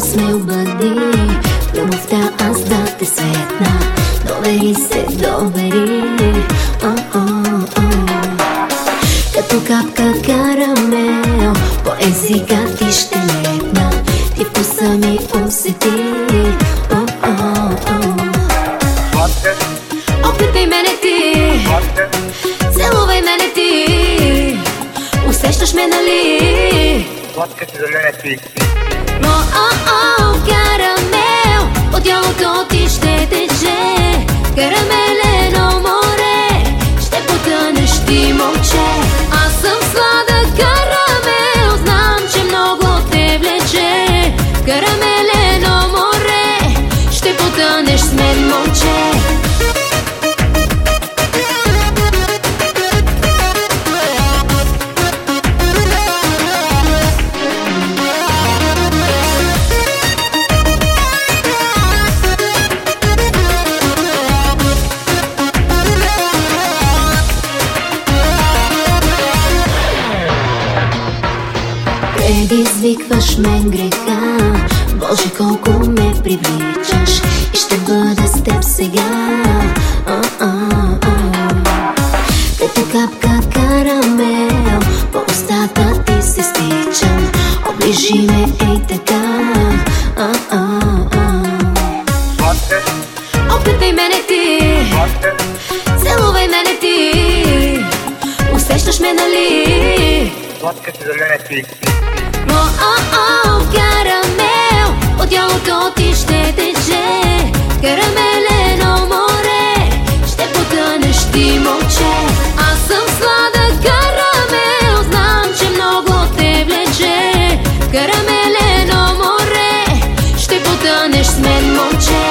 смел бъди Любовта аз да те светна Довери се, довери. Като капка карамел По езика ти ще лепна Ти вкуса ми усети. Опитай мене ти Целувай мене ти Усещаш ме, нали? Сладка си зелена ти. Но, о, о, Предизвикваш мен греха? Боже колко ме привличаш И ще бъда с теб сега. Като капка карамел По устата ти се стичам. Оближи ме ей така. Опитай мене ти. Целувай мене ти. Усещаш ме, нали? сладка си зелена ти. О, карамел От ти ще тече. Карамелено море Ще потънеш ти момче. Аз съм сладък карамел Знам, че много те влече. Карамелено море Ще потънеш с мен момче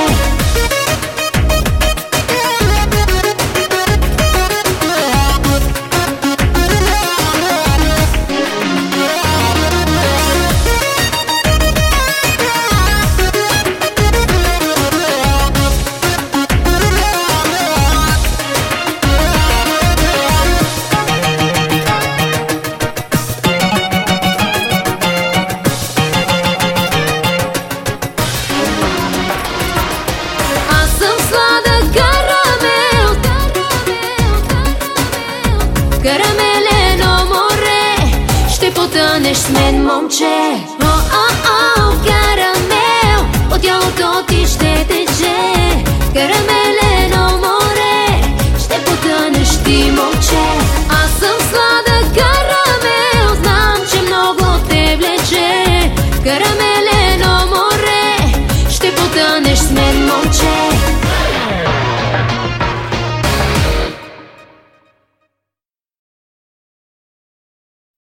потънеш с мен, момче.